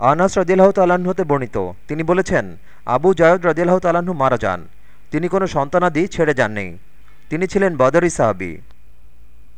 আনাস রদিয়াল্লাহ তাল্লাহ্ন হতে বর্ণিত। তিনি বলেছেন, আবু জায়দ রদিয়াল্লাহ তাল্লাহ্ন মারা যান। তিনি কোনো সন্তানাদি ছেড়ে যাননি। তিনি ছিলেন বদরি সাহাবি।